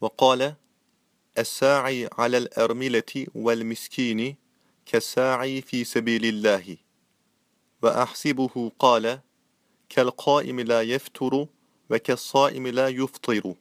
وقال الساعي على الأرملة والمسكين كالساعي في سبيل الله. وأحسبه قال كالقائم لا يفتر وكالصائم لا يفطر.